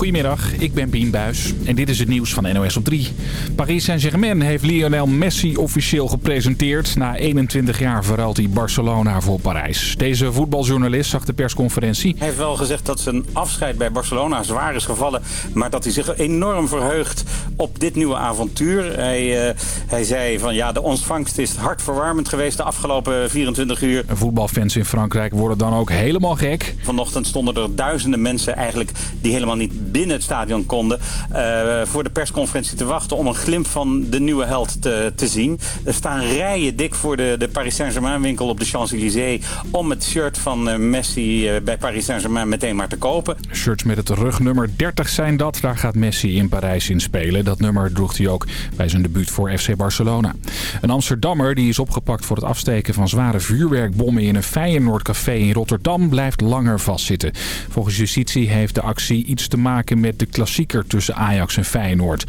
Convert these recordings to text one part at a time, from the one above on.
Goedemiddag, ik ben Bien Buis en dit is het nieuws van NOS op 3. Paris Saint-Germain heeft Lionel Messi officieel gepresenteerd. Na 21 jaar verruilt hij Barcelona voor Parijs. Deze voetbaljournalist zag de persconferentie. Hij heeft wel gezegd dat zijn afscheid bij Barcelona zwaar is gevallen... maar dat hij zich enorm verheugt op dit nieuwe avontuur. Hij, uh, hij zei van ja, de ontvangst is hartverwarmend geweest de afgelopen 24 uur. Voetbalfans in Frankrijk worden dan ook helemaal gek. Vanochtend stonden er duizenden mensen eigenlijk die helemaal niet binnen het stadion konden... Uh, voor de persconferentie te wachten om een glimp van de nieuwe held te, te zien. Er staan rijen dik voor de, de Paris Saint-Germain winkel op de Champs-Élysées... om het shirt van uh, Messi uh, bij Paris Saint-Germain meteen maar te kopen. Shirts met het rugnummer 30 zijn dat. Daar gaat Messi in Parijs in spelen. Dat nummer droeg hij ook bij zijn debuut voor FC Barcelona. Een Amsterdammer die is opgepakt voor het afsteken van zware vuurwerkbommen... in een Feyenoord-café in Rotterdam blijft langer vastzitten. Volgens justitie heeft de actie iets te maken met de klassieker tussen Ajax en Feyenoord.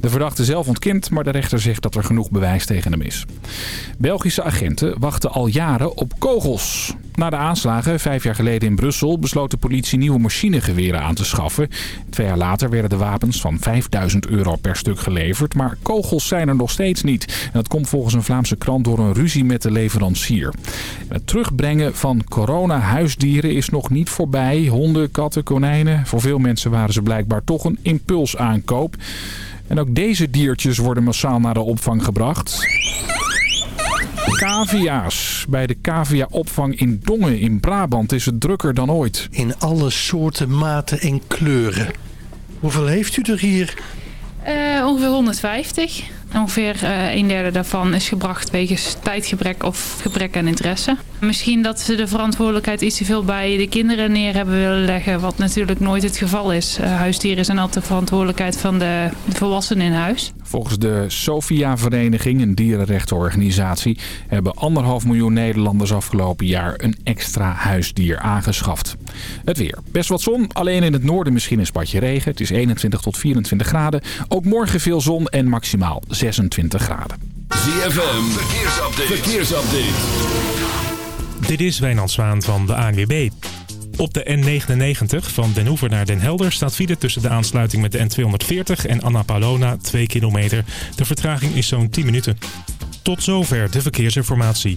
De verdachte zelf ontkent, maar de rechter zegt dat er genoeg bewijs tegen hem is. Belgische agenten wachten al jaren op kogels. Na de aanslagen vijf jaar geleden in Brussel besloot de politie nieuwe machinegeweren aan te schaffen. Twee jaar later werden de wapens van 5000 euro per stuk geleverd, maar kogels zijn er nog steeds niet. Dat komt volgens een Vlaamse krant door een ruzie met de leverancier. Het terugbrengen van corona-huisdieren is nog niet voorbij. Honden, katten, konijnen. Voor veel mensen waren ze blijkbaar toch een impulsaankoop. En ook deze diertjes worden massaal naar de opvang gebracht. Cavia's. Bij de cavia-opvang in Dongen in Brabant is het drukker dan ooit. In alle soorten, maten en kleuren. Hoeveel heeft u er hier? Uh, ongeveer 150. Ongeveer uh, een derde daarvan is gebracht wegens tijdgebrek of gebrek aan interesse. Misschien dat ze de verantwoordelijkheid iets te veel bij de kinderen neer hebben willen leggen. Wat natuurlijk nooit het geval is. Uh, huisdieren zijn altijd de verantwoordelijkheid van de, volwassenen in huis. Volgens de Sofia-vereniging, een dierenrechtenorganisatie... hebben anderhalf miljoen Nederlanders afgelopen jaar een extra huisdier aangeschaft. Het weer. Best wat zon, alleen in het noorden misschien een spatje regen. Het is 21 tot 24 graden. Ook morgen veel zon en maximaal 26 graden. ZFM, verkeersupdate. verkeersupdate. Dit is Wijnand Zwaan van de ANWB. Op de N99 van Den Hoever naar Den Helder staat file tussen de aansluiting met de N240 en Anna Paulona 2 kilometer. De vertraging is zo'n 10 minuten. Tot zover de verkeersinformatie.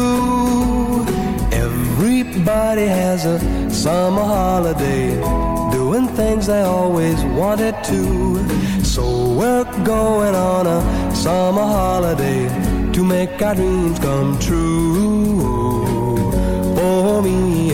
Everybody has a summer holiday, doing things they always wanted to. So we're going on a summer holiday to make our dreams come true for me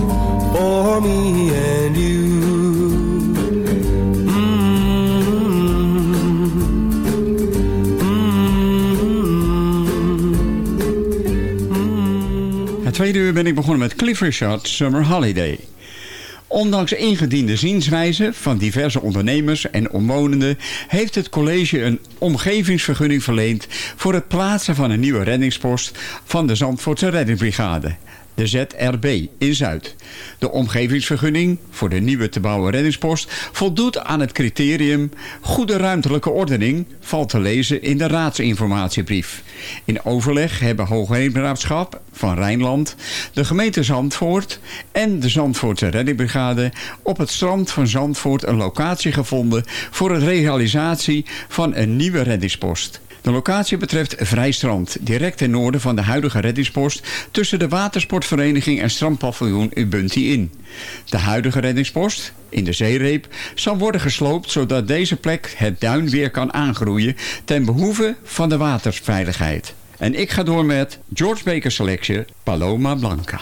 for me and you. Het tweede uur ben ik begonnen met Cliff Summer Holiday. Ondanks ingediende zienswijzen van diverse ondernemers en omwonenden... heeft het college een omgevingsvergunning verleend... voor het plaatsen van een nieuwe reddingspost van de Zandvoortse Reddingsbrigade de ZRB in Zuid. De omgevingsvergunning voor de nieuwe te bouwen reddingspost voldoet aan het criterium goede ruimtelijke ordening, valt te lezen in de raadsinformatiebrief. In overleg hebben Hoogheemraadschap van Rijnland, de gemeente Zandvoort en de Zandvoortse Reddingbrigade op het strand van Zandvoort een locatie gevonden voor de realisatie van een nieuwe reddingspost. De locatie betreft Vrijstrand, direct ten noorden van de huidige reddingspost tussen de watersportvereniging en strandpaviljoen Ubunti in. De huidige reddingspost, in de zeereep, zal worden gesloopt zodat deze plek het duin weer kan aangroeien ten behoeve van de waterveiligheid. En ik ga door met George Baker Selectie Paloma Blanca.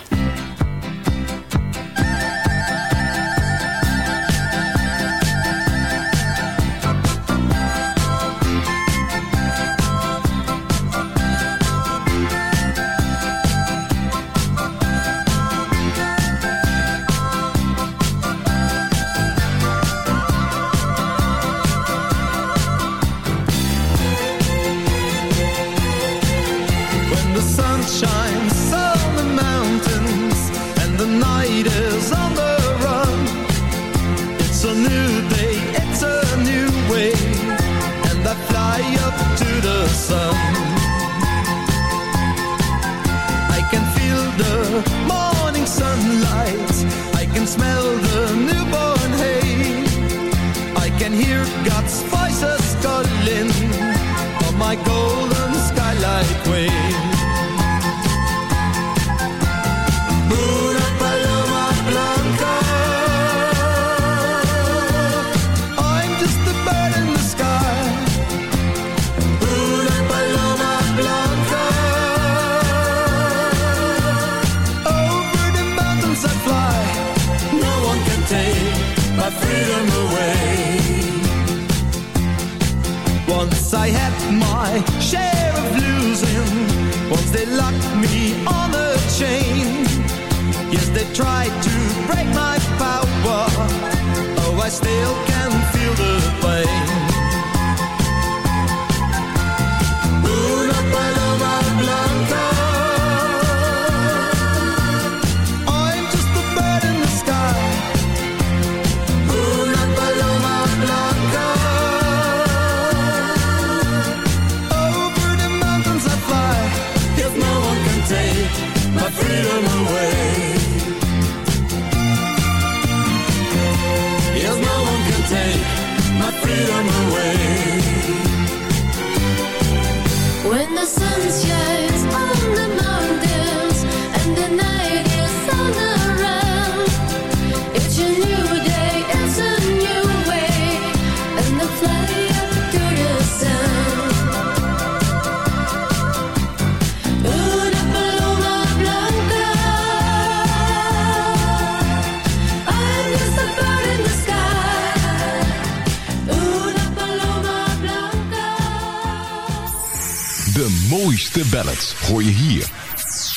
ballads hoor je hier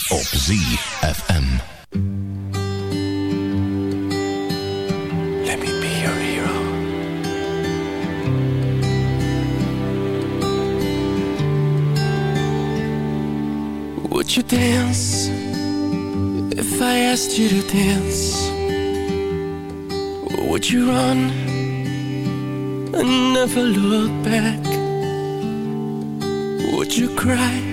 op ZFM. Let me be your hero. Would you dance if I asked you to dance? Would you run and never look back? Would you cry?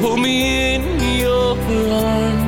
Hold me in your arms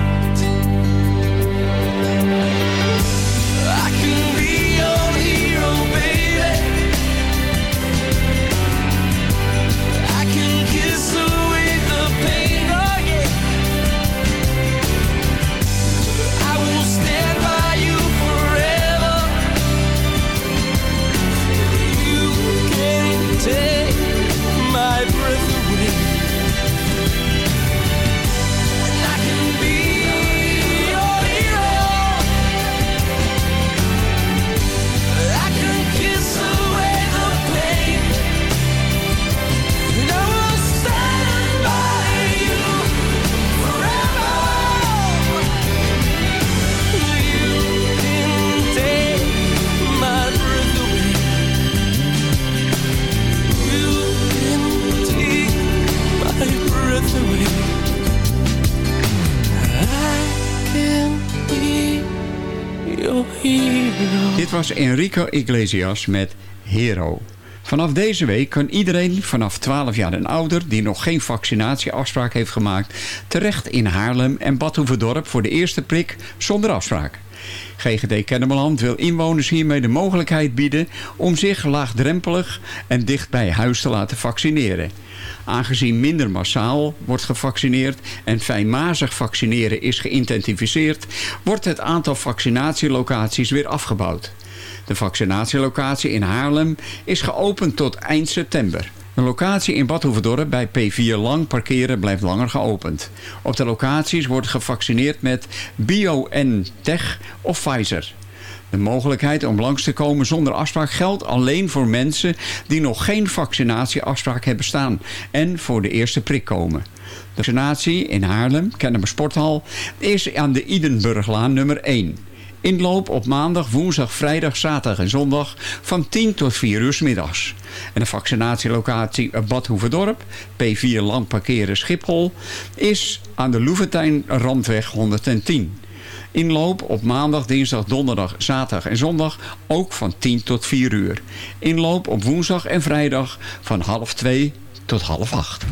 Enrico Iglesias met Hero. Vanaf deze week kan iedereen vanaf 12 jaar en ouder... die nog geen vaccinatieafspraak heeft gemaakt... terecht in Haarlem en Badhoevedorp voor de eerste prik zonder afspraak. GGD Kennemerland wil inwoners hiermee de mogelijkheid bieden... om zich laagdrempelig en dicht bij huis te laten vaccineren. Aangezien minder massaal wordt gevaccineerd en fijnmazig vaccineren is geïntensificeerd... wordt het aantal vaccinatielocaties weer afgebouwd. De vaccinatielocatie in Haarlem is geopend tot eind september. Een locatie in Badhoevedorp bij P4 Lang parkeren blijft langer geopend. Op de locaties wordt gevaccineerd met BioNTech of Pfizer. De mogelijkheid om langs te komen zonder afspraak geldt alleen voor mensen die nog geen vaccinatieafspraak hebben staan en voor de eerste prik komen. De vaccinatie in Haarlem, Kennemer Sporthal, is aan de Idenburglaan nummer 1. Inloop op maandag, woensdag, vrijdag, zaterdag en zondag van 10 tot 4 uur middags. En de vaccinatielocatie Badhoevedorp, P4 Landparkeren Schiphol, is aan de Loeventijn Randweg 110. Inloop op maandag, dinsdag, donderdag, zaterdag en zondag ook van 10 tot 4 uur. Inloop op woensdag en vrijdag van half 2 tot half 8.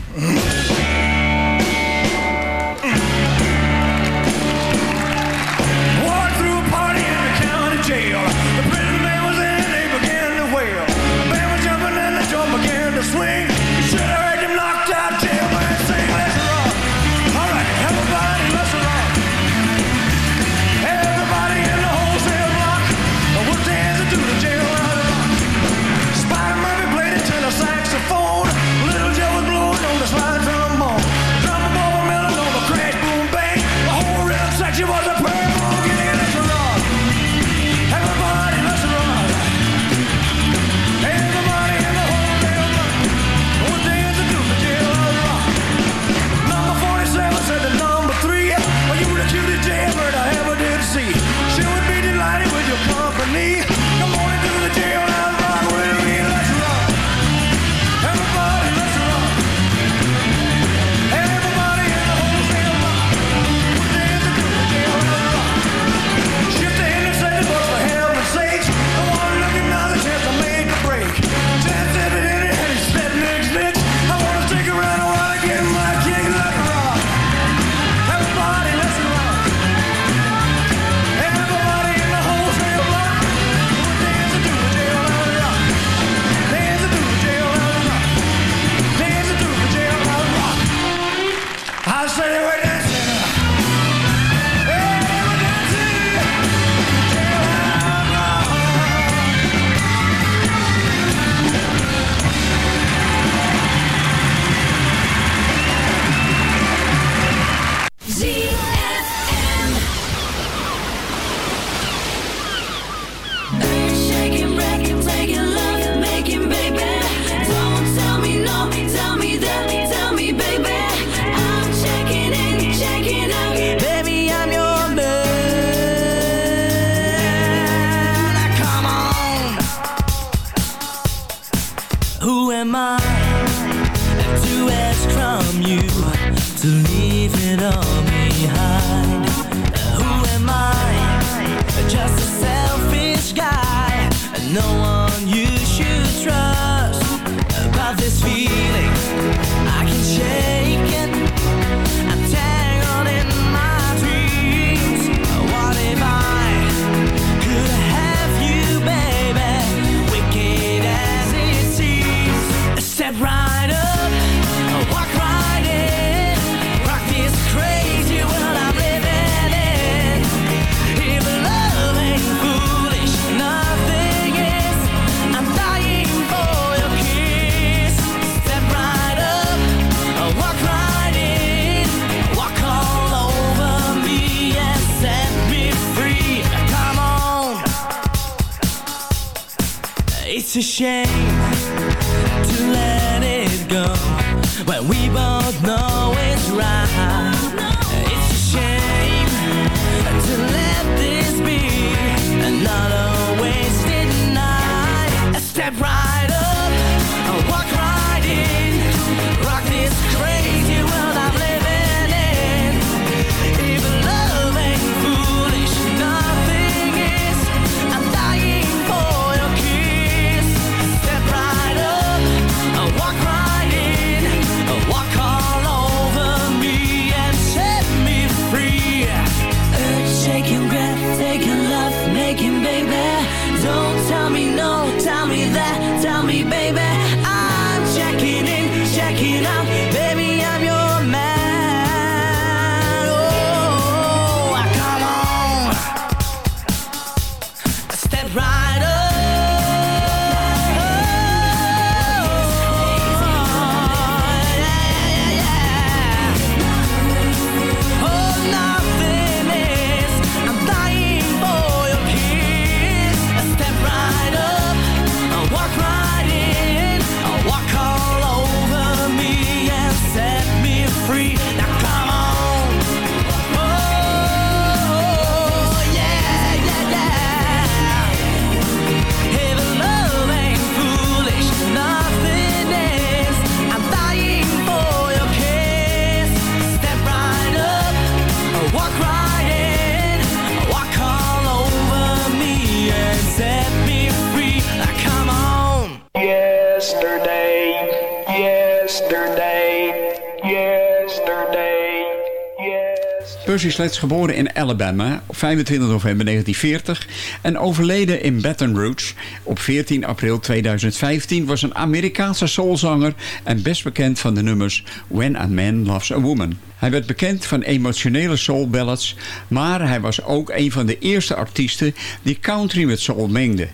Percy Sledge geboren in Alabama op 25 november 1940 en overleden in Baton Rouge op 14 april 2015 was een Amerikaanse soulzanger en best bekend van de nummers When a Man Loves a Woman. Hij werd bekend van emotionele soul ballads, maar hij was ook een van de eerste artiesten die country met soul mengde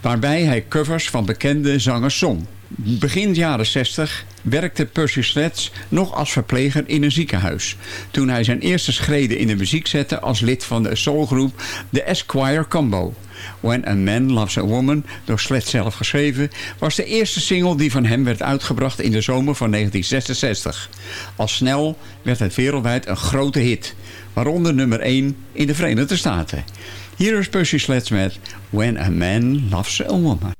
waarbij hij covers van bekende zangers zong. Begin jaren 60 werkte Percy Sledge nog als verpleger in een ziekenhuis. Toen hij zijn eerste schreden in de muziek zette als lid van de soulgroep The Esquire Combo. When a Man Loves a Woman, door Sledge zelf geschreven, was de eerste single die van hem werd uitgebracht in de zomer van 1966. Al snel werd het wereldwijd een grote hit, waaronder nummer 1 in de Verenigde Staten. Hier is Percy Sledge met When a Man Loves a Woman.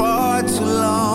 Far too long.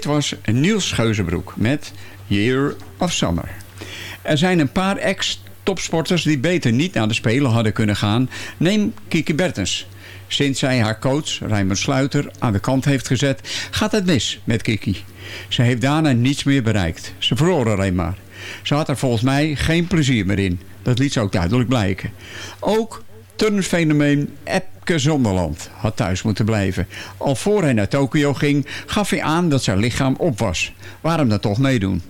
Dit was Niels Geuzenbroek met Year of Summer. Er zijn een paar ex-topsporters die beter niet naar de Spelen hadden kunnen gaan. Neem Kiki Bertens. Sinds zij haar coach, Raymond Sluiter, aan de kant heeft gezet... gaat het mis met Kiki. Ze heeft daarna niets meer bereikt. Ze verloor alleen maar. Ze had er volgens mij geen plezier meer in. Dat liet ze ook duidelijk blijken. Ook turnfenomeen Epke Zonderland had thuis moeten blijven. Al voor hij naar Tokio ging, gaf hij aan dat zijn lichaam op was. Waarom dan toch meedoen?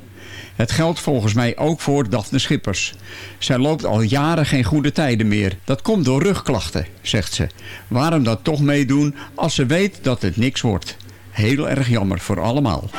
Het geldt volgens mij ook voor Daphne Schippers. Zij loopt al jaren geen goede tijden meer. Dat komt door rugklachten, zegt ze. Waarom dan toch meedoen als ze weet dat het niks wordt? Heel erg jammer voor allemaal.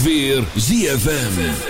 Altijd weer ZFM.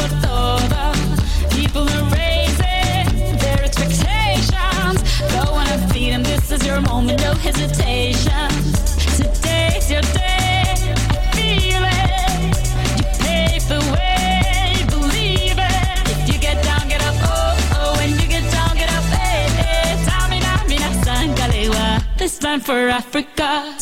your moment, no hesitation. Today's your day, I feel it. You pave the way, believe it. If you get down, get up, oh, oh. When you get down, get up, eh, eh. Tamina, mina, sangalewa. This time for Africa.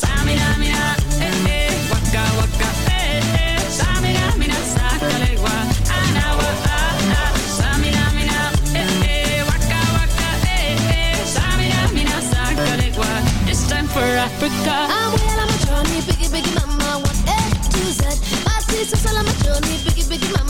Africa. I'm on my journey, biggie, biggie, mama, one A to Z. My sister's all on my journey, biggie, biggie, mama,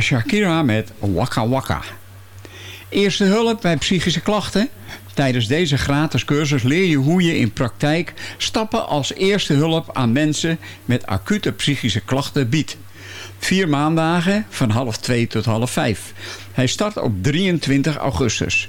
Shakira met Waka Waka. Eerste hulp bij psychische klachten. Tijdens deze gratis cursus leer je hoe je in praktijk stappen als eerste hulp aan mensen met acute psychische klachten biedt. Vier maandagen van half twee tot half vijf. Hij start op 23 augustus.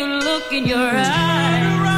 The look in your eyes.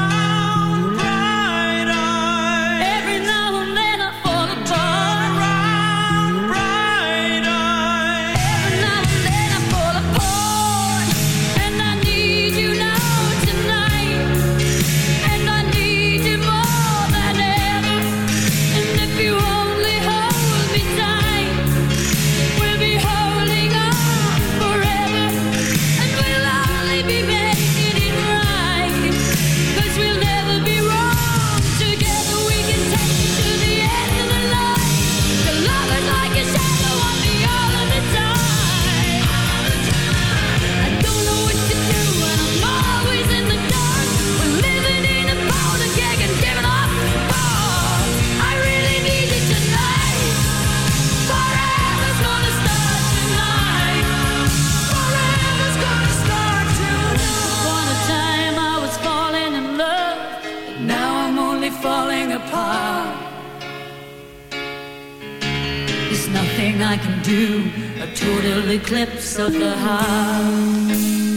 A total eclipse of the heart.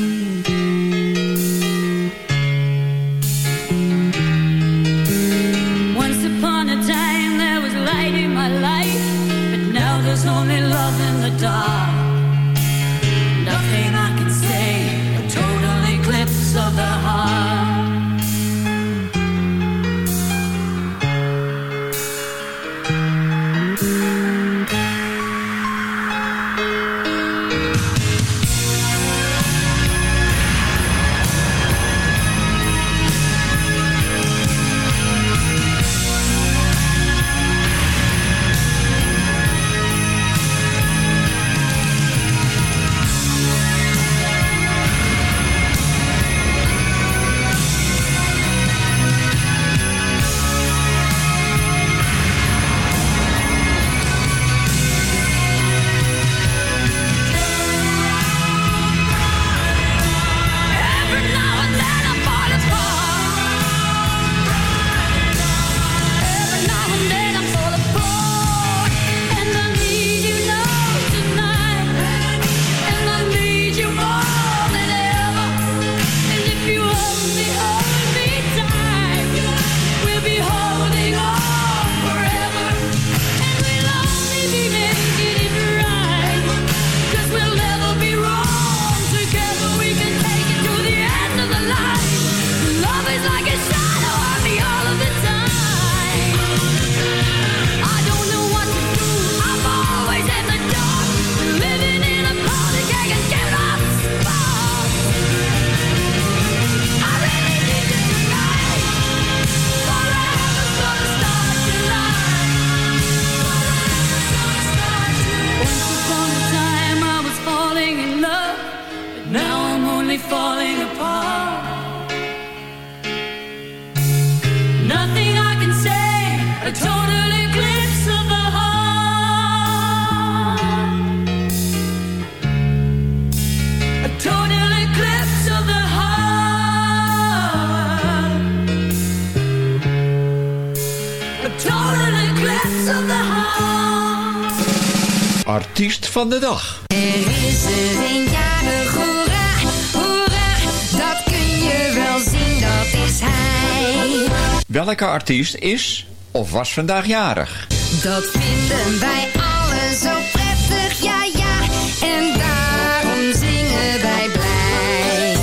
Van de dag. Er is er een jarig, hoera, hoera, dat kun je wel zien, dat is hij. Welke artiest is of was vandaag jarig? Dat vinden wij allen zo prettig, ja ja, en daarom zingen wij blij.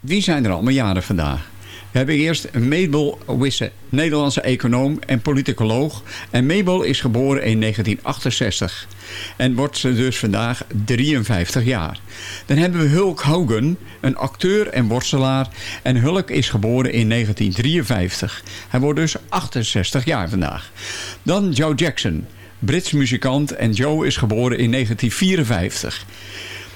Wie zijn er allemaal jarig vandaag? Hebben eerst Mabel Wisse, Nederlandse econoom en politicoloog. En Mabel is geboren in 1968 en wordt ze dus vandaag 53 jaar. Dan hebben we Hulk Hogan, een acteur en worstelaar. En Hulk is geboren in 1953. Hij wordt dus 68 jaar vandaag. Dan Joe Jackson, Brits muzikant en Joe is geboren in 1954.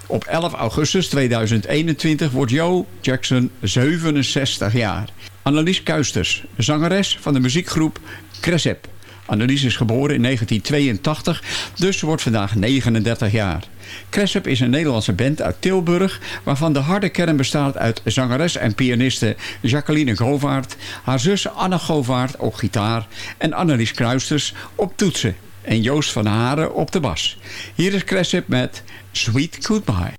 Op 11 augustus 2021 wordt Jo Jackson 67 jaar. Annelies Kuisters, zangeres van de muziekgroep Cresep. Annelies is geboren in 1982, dus wordt vandaag 39 jaar. Cressep is een Nederlandse band uit Tilburg... waarvan de harde kern bestaat uit zangeres en pianiste Jacqueline Govaert... haar zus Anne Govaert op gitaar en Annelies Kruisters op toetsen en Joost van Haren op de bas. Hier is Cressip met Sweet Goodbye.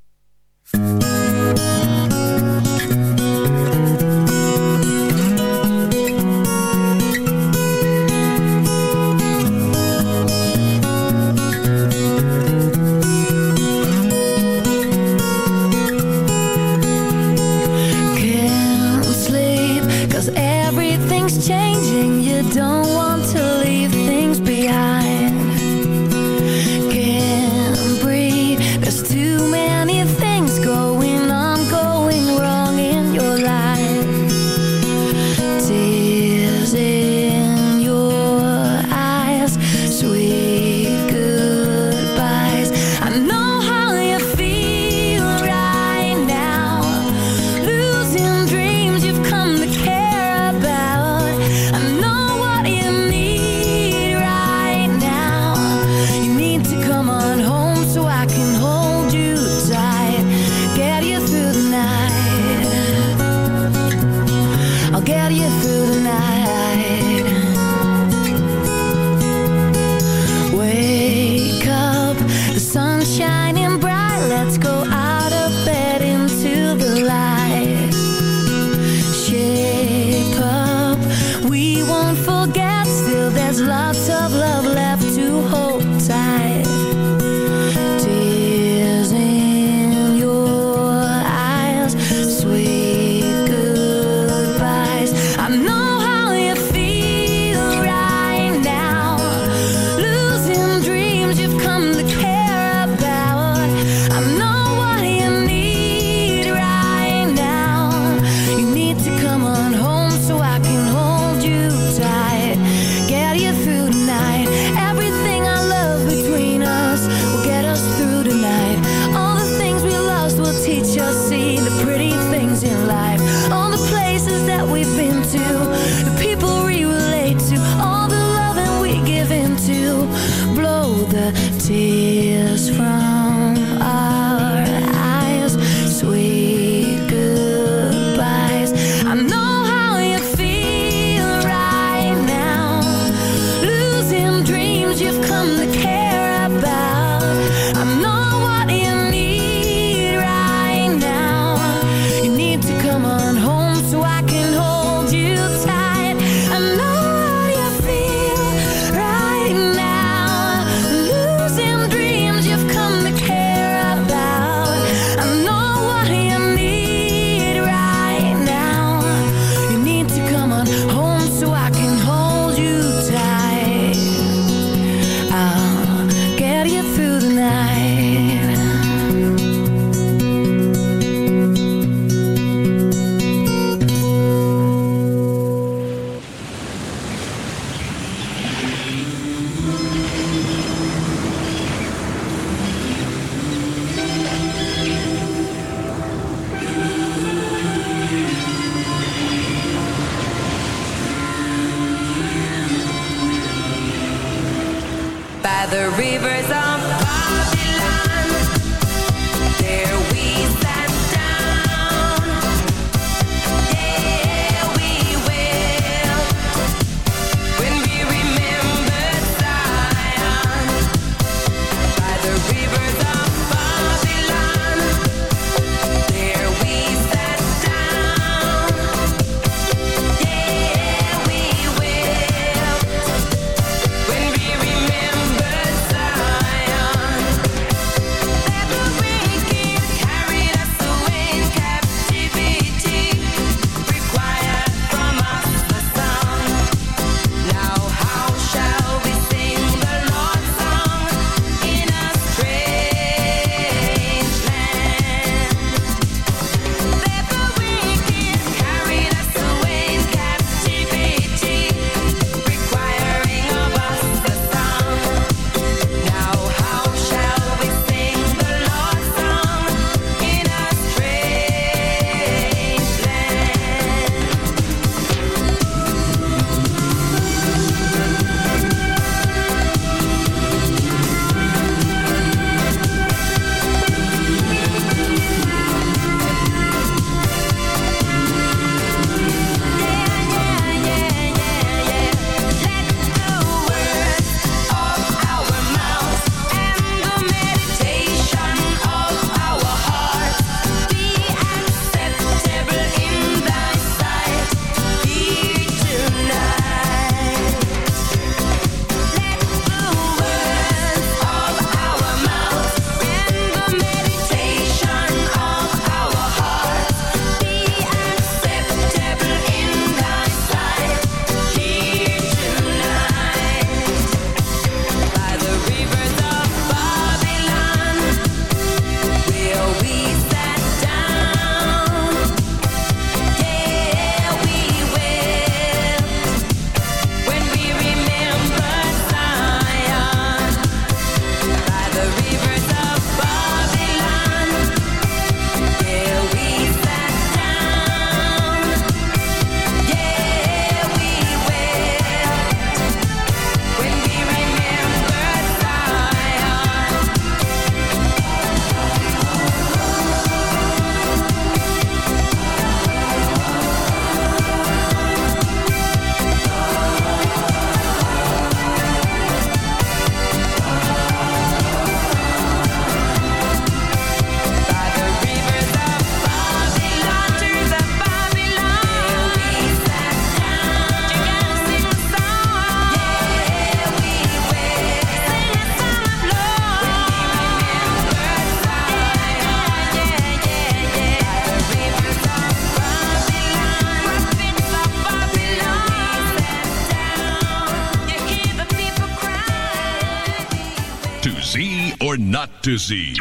To see,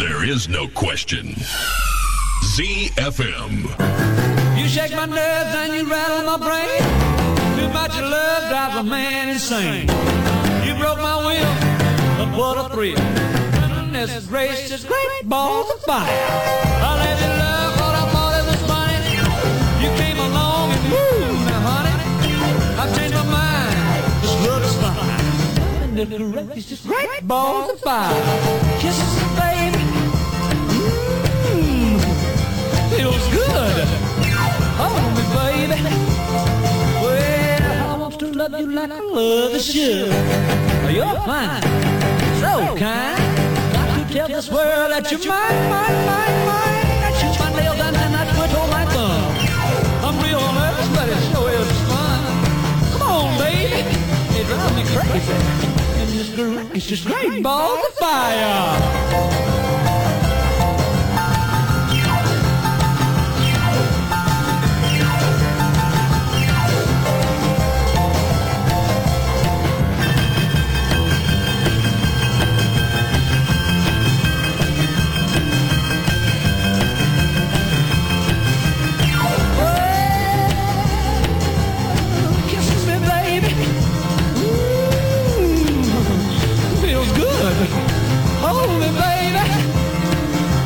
there is no question. ZFM. You shake my nerves and you rattle my brain. Too much love drives a man insane. You broke my will, but what a thrill. Goodness gracious, great balls of fire. Gracious, great balls of fire. Kisses, baby. Mmm, feels good. Hold me, baby. Well, I want to love you like I love the should. You're fine, so kind. Got to tell this world that you're mine, mine, mine, mine. That you my nails and I twit all my thumb. I'm real nervous, but it sure is fun. Come on, baby. It drives me crazy. Is just great balls of fire. Good. Hold me, baby.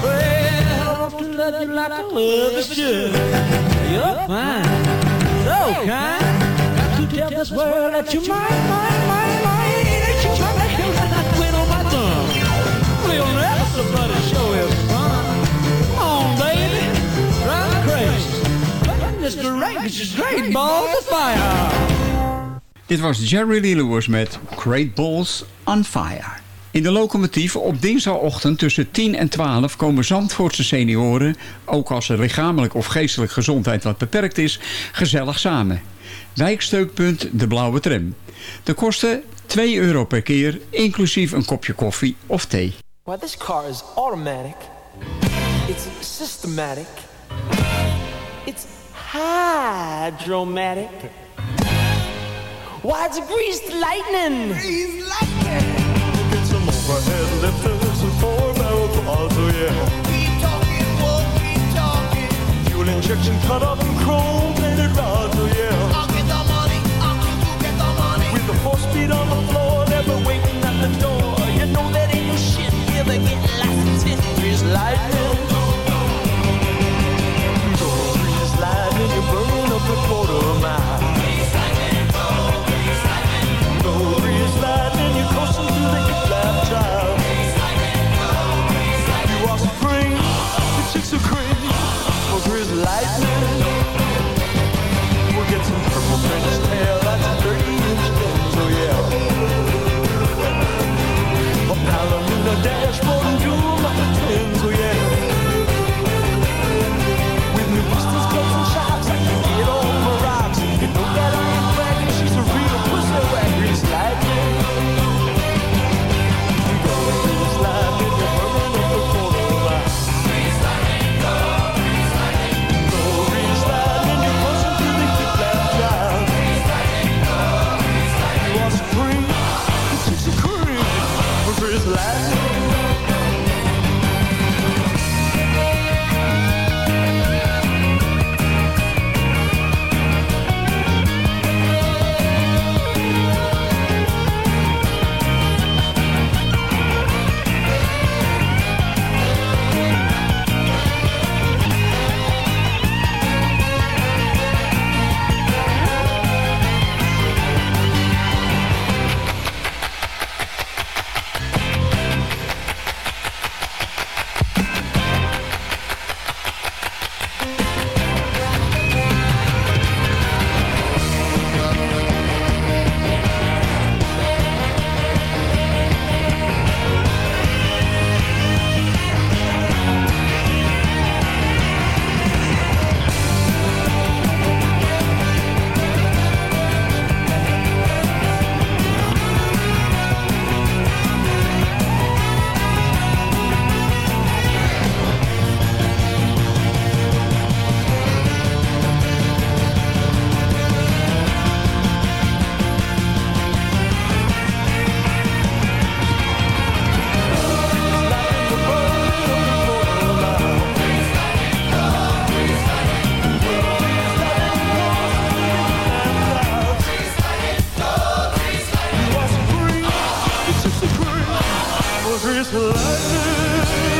Well, I love you like I love the should. You're fine, so kind. Got to tell this world that you're mine, mine, mine, mine. That you're and I quit on my thumb. Real nervous, but it sure is fun. Come on, baby. Drive crazy. Mr. Rank is great balls of fire. Dit was Jerry Lee Lewis met Great Balls on Fire. In de locomotief op dinsdagochtend tussen 10 en 12 komen Zandvoortse senioren, ook als er lichamelijk of geestelijk gezondheid wat beperkt is, gezellig samen. Wijksteukpunt De Blauwe Tram. De kosten 2 euro per keer, inclusief een kopje koffie of thee. Well, this car is automatic. It's systematic. It's hydromatic. Why, it's greased lightning. Greased lightning. Get some overhead lifters and four yeah. Keep talking, whoa, keep talking. Fuel injection cut up and chrome plated rods, oh yeah. I'll get the money, I'll get, get the money. With the four speed on the floor, never waiting at the door. You know that ain't no shit, get licensed in greased lightning. Go greased lightning, you're burning up a quarter mile. Are cream. For greased lightning, we'll get some purple French tail, that's a 30 inch lens, oh yeah. A Palomino dashboard Christmas it's